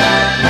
Yeah.